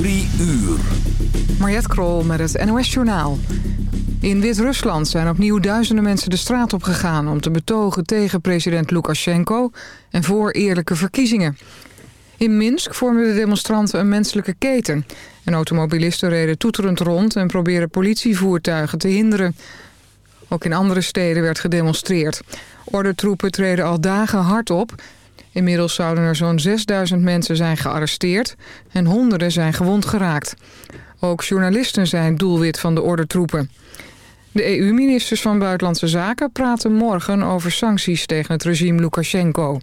Drie uur. Mariette Krol met het NOS Journaal. In Wit-Rusland zijn opnieuw duizenden mensen de straat op gegaan... om te betogen tegen president Lukashenko en voor eerlijke verkiezingen. In Minsk vormden de demonstranten een menselijke keten... en automobilisten reden toeterend rond en probeerden politievoertuigen te hinderen. Ook in andere steden werd gedemonstreerd. Ordentroepen treden al dagen hard op... Inmiddels zouden er zo'n 6000 mensen zijn gearresteerd en honderden zijn gewond geraakt. Ook journalisten zijn doelwit van de ordentroepen. De EU-ministers van Buitenlandse Zaken praten morgen over sancties tegen het regime Lukashenko.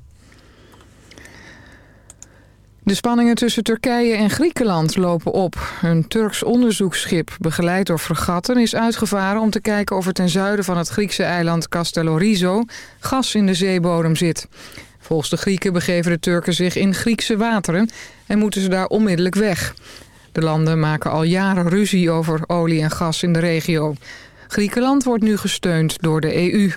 De spanningen tussen Turkije en Griekenland lopen op. Een Turks onderzoeksschip, begeleid door fregatten, is uitgevaren om te kijken of er ten zuiden van het Griekse eiland Castellorizo gas in de zeebodem zit. Volgens de Grieken begeven de Turken zich in Griekse wateren en moeten ze daar onmiddellijk weg. De landen maken al jaren ruzie over olie en gas in de regio. Griekenland wordt nu gesteund door de EU.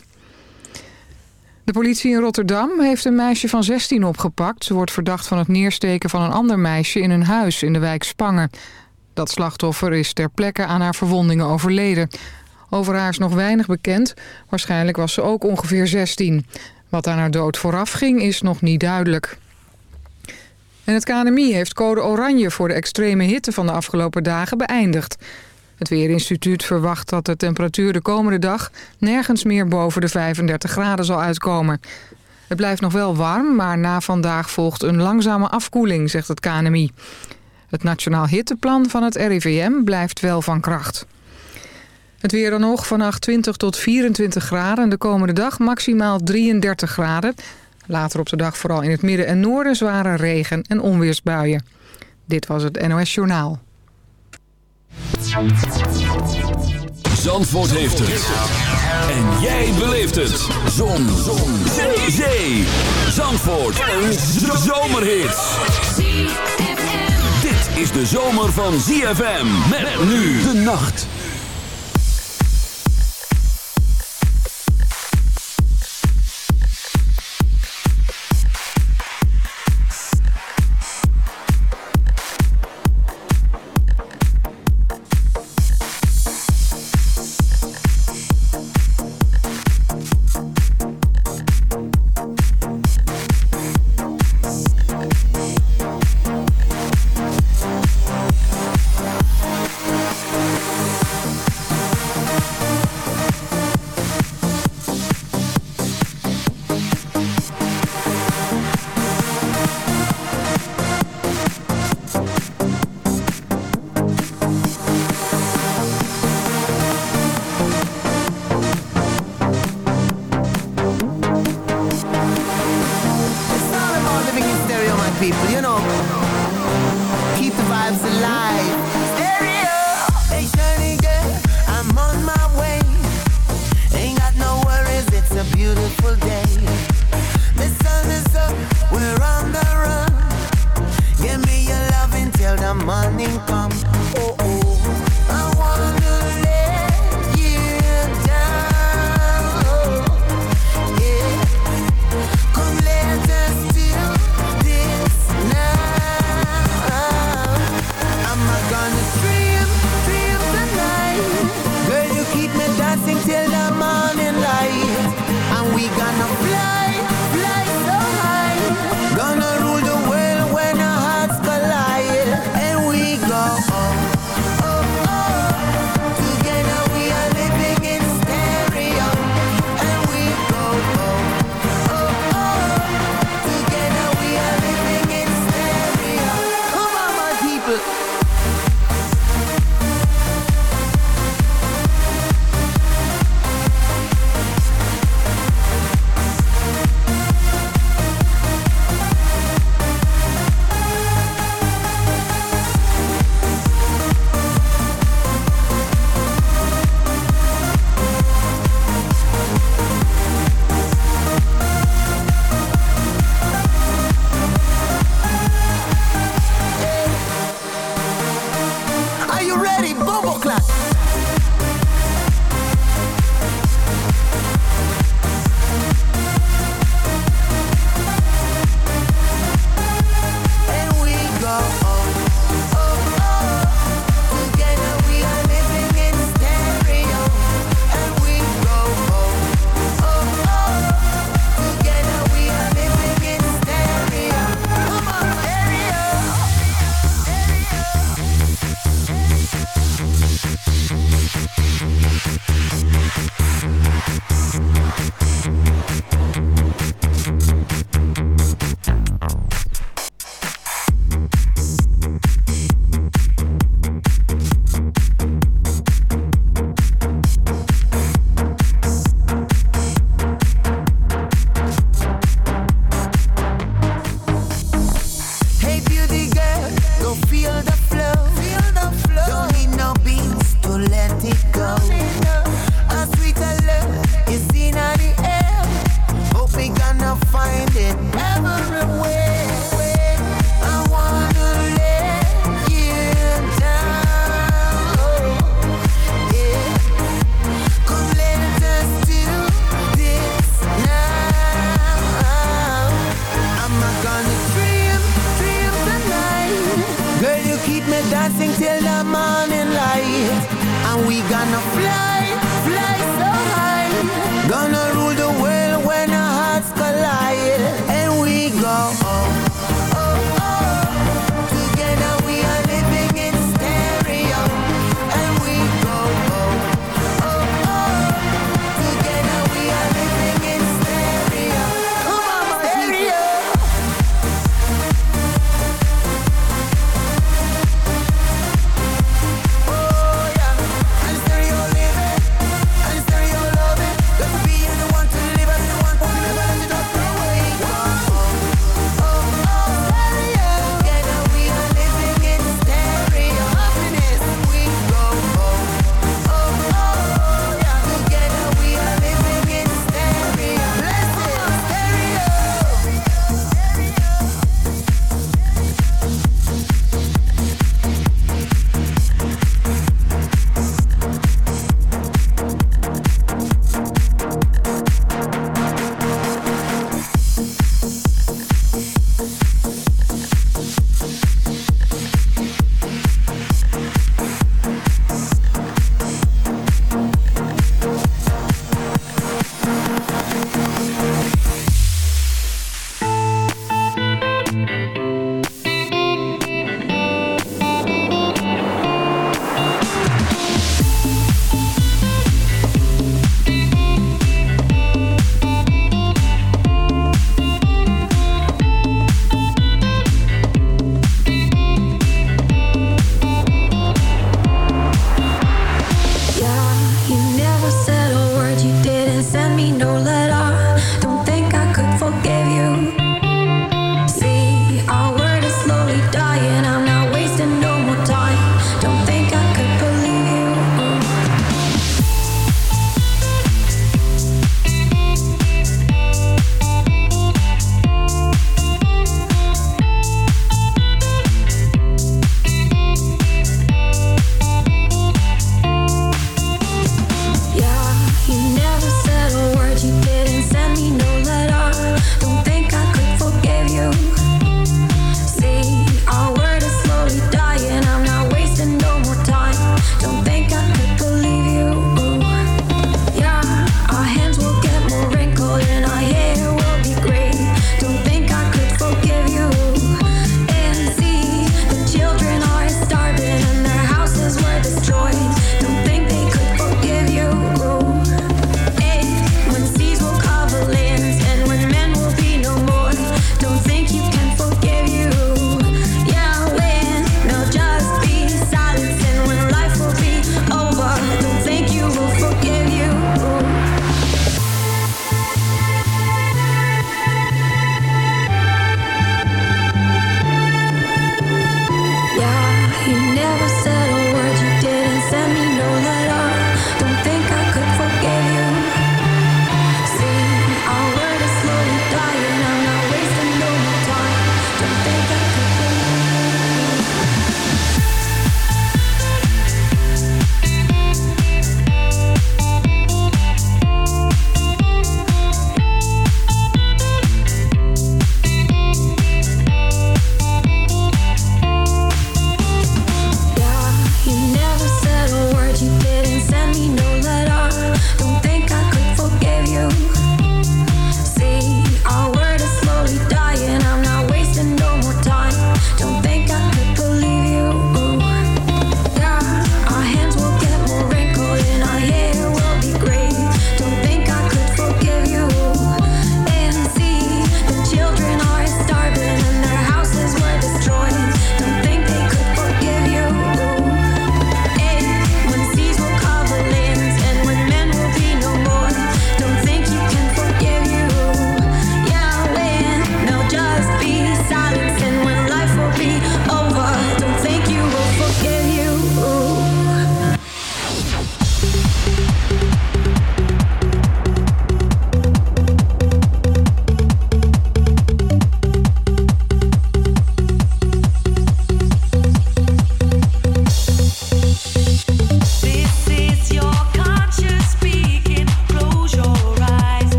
De politie in Rotterdam heeft een meisje van 16 opgepakt. Ze wordt verdacht van het neersteken van een ander meisje in een huis in de wijk Spangen. Dat slachtoffer is ter plekke aan haar verwondingen overleden. Over haar is nog weinig bekend. Waarschijnlijk was ze ook ongeveer 16. Wat aan haar dood vooraf ging is nog niet duidelijk. En het KNMI heeft code oranje voor de extreme hitte van de afgelopen dagen beëindigd. Het Weerinstituut verwacht dat de temperatuur de komende dag nergens meer boven de 35 graden zal uitkomen. Het blijft nog wel warm, maar na vandaag volgt een langzame afkoeling, zegt het KNMI. Het Nationaal Hitteplan van het RIVM blijft wel van kracht. Het weer dan nog, vannacht 20 tot 24 graden. De komende dag maximaal 33 graden. Later op de dag vooral in het midden en noorden zware regen- en onweersbuien. Dit was het NOS Journaal. Zandvoort heeft het. En jij beleeft het. Zon. Zon. Zee. Zee. Zandvoort. Een zomerhit. Dit is de zomer van ZFM. Met nu de nacht.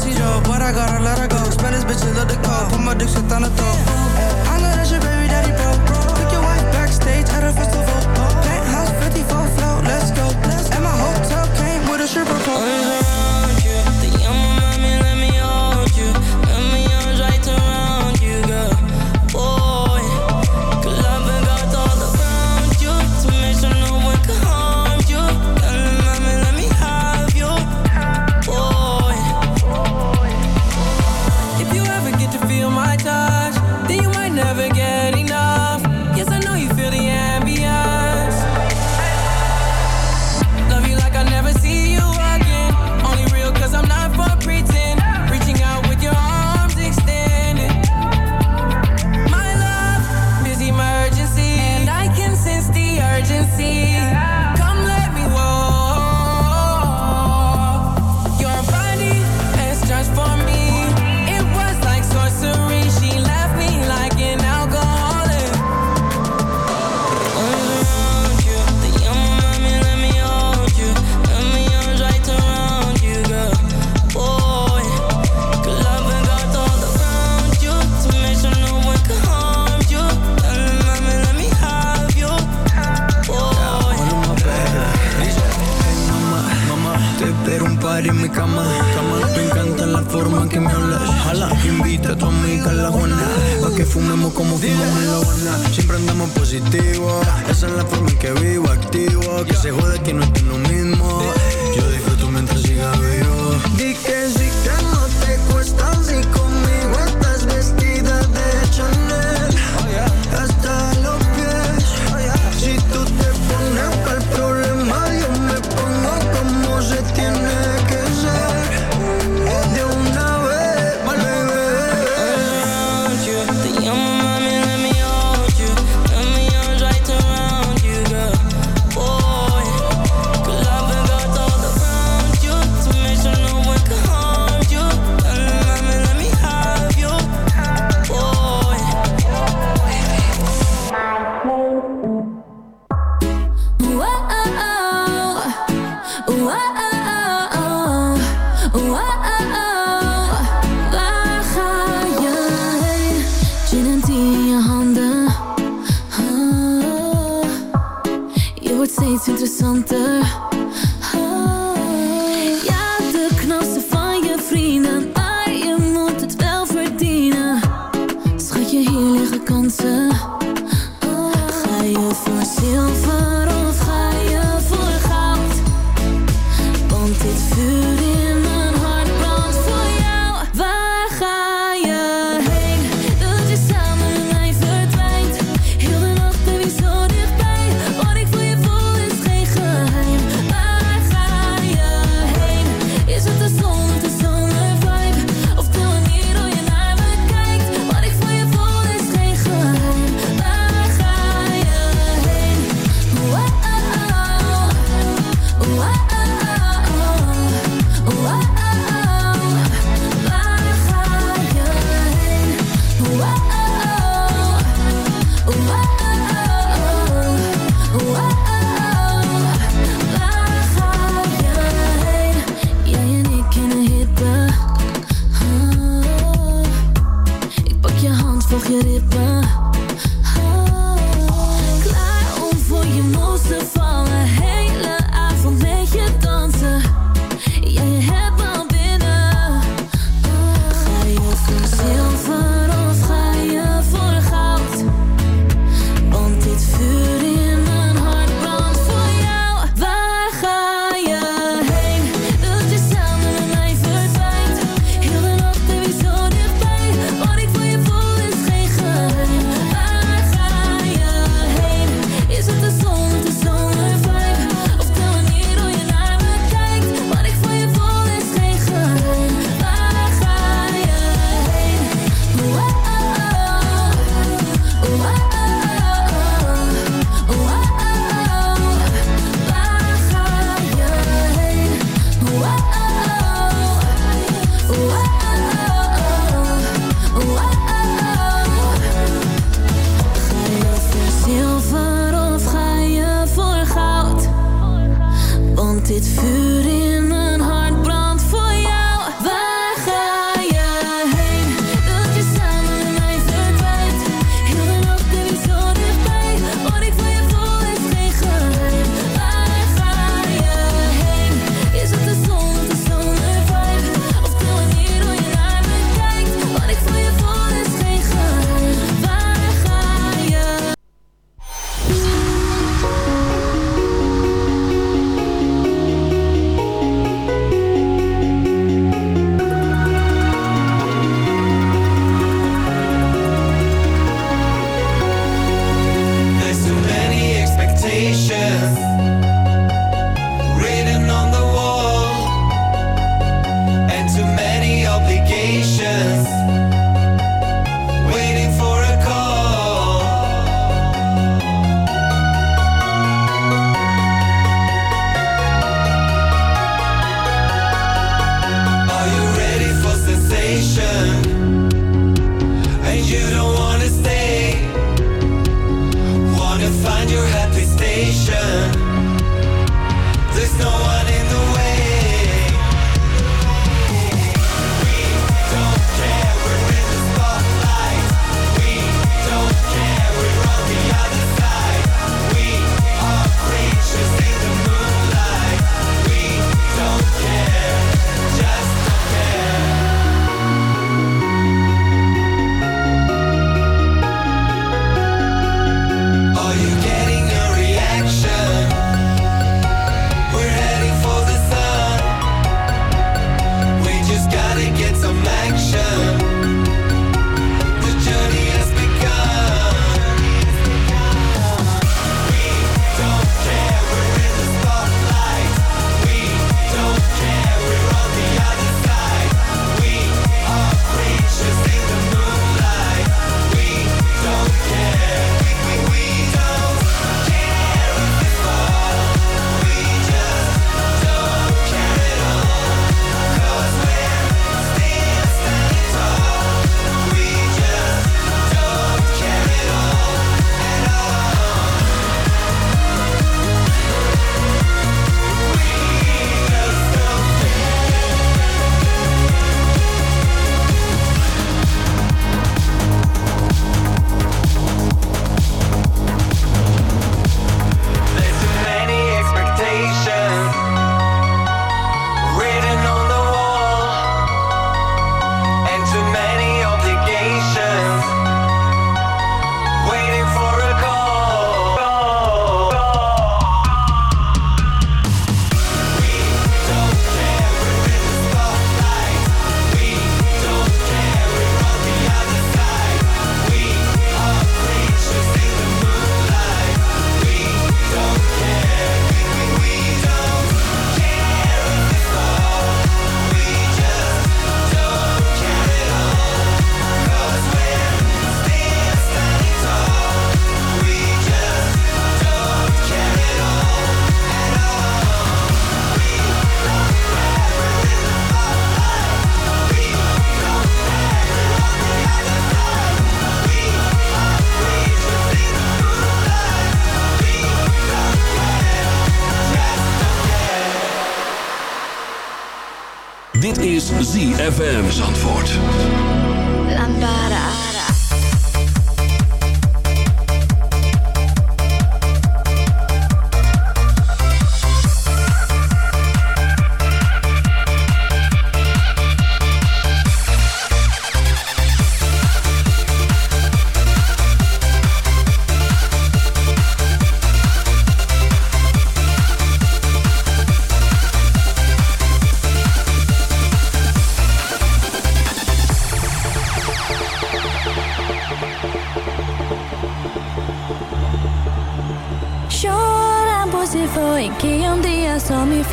Wat ik but I gotta let her go. Spanish bitches love the call. Put my dick shit on the top. fumemos como fumamos en la banda, Siempre andamos positivo. Esa es la forma en que vivo, activo. Que se jode que no estoy lo mismo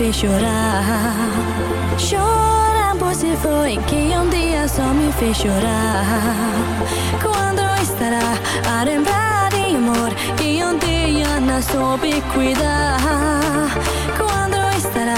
fez chorar. Chora, você foi que um dia só me fez chorar. Quando estará a lembrar de amor que um dia não soube cuidar? Quando estará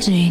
自己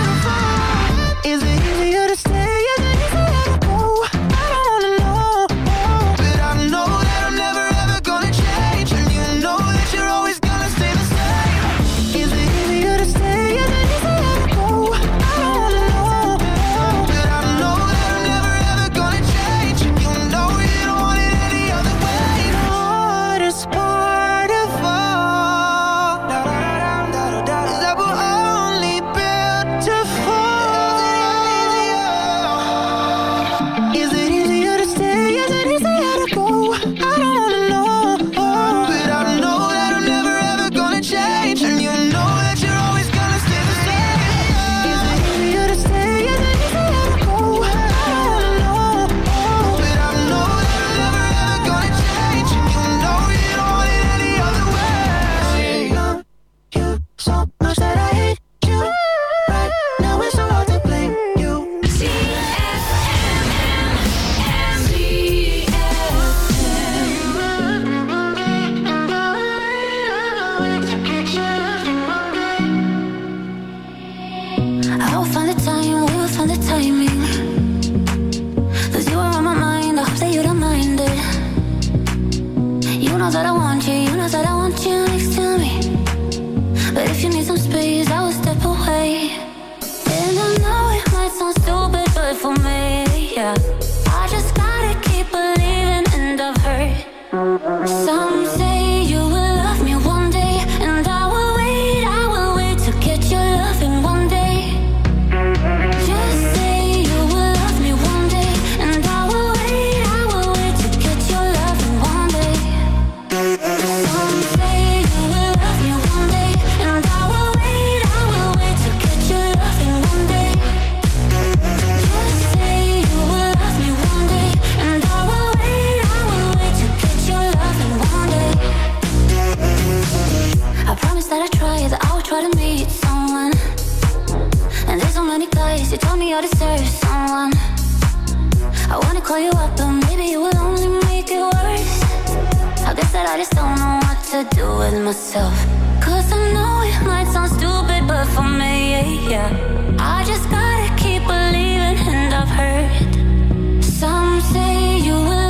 but I just don't know what to do with myself. Cause I know it might sound stupid, but for me, yeah, yeah. I just gotta keep believing, and I've heard some say you will.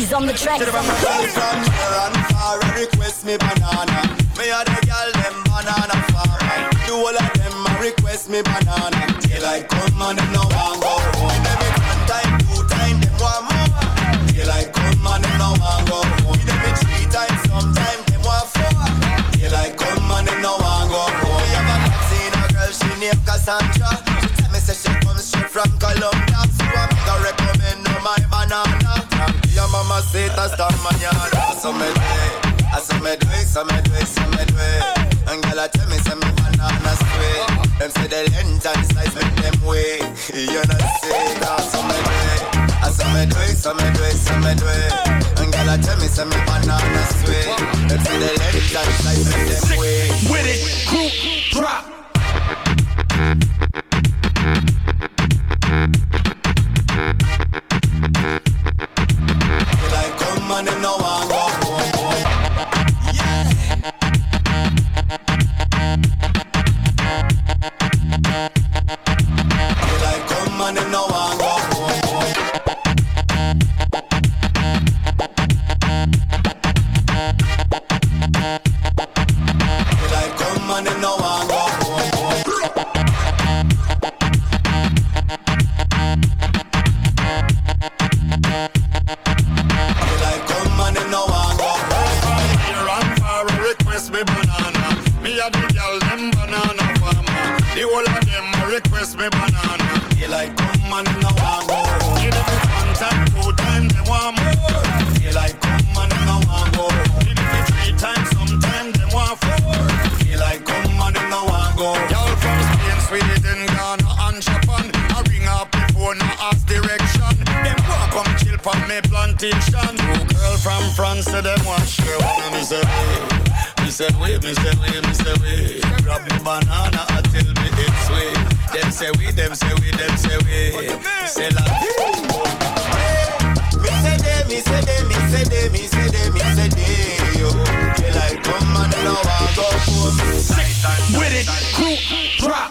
Shrek. From near and far, request me banana. Me a the girl them banana farmer. Do all of them a request me banana. Till I come and them no want go home. Every one time, two time, them want more. Till I come and them no want go home. Every three times, sometime them want four. Till I come and them no want go home. We have a girl, she named Cassandra. Your mama say hasta mañana. So me. I saw me do it, so me do it, so me it. And tell me, say me banana sweet. Them say the length and size make way. You know say that, so me saw me so me me tell me, say me banana sweet. Them say the and size make way. With it, group drop. no one go. Y'all from Spain, Sweden, Ghana and Japan. I ring up the phone, I ask direction. Them want come chill from me plantation. Two girl from France, say them want share one of me say wait. Me say wait, me say wait, me say wait. Grab me banana tell me it's sweet. Them say we, them say we, them say we. Say la Me say they, me say they, me say they, me say they, me say they, yo. Sick with it, crew drop.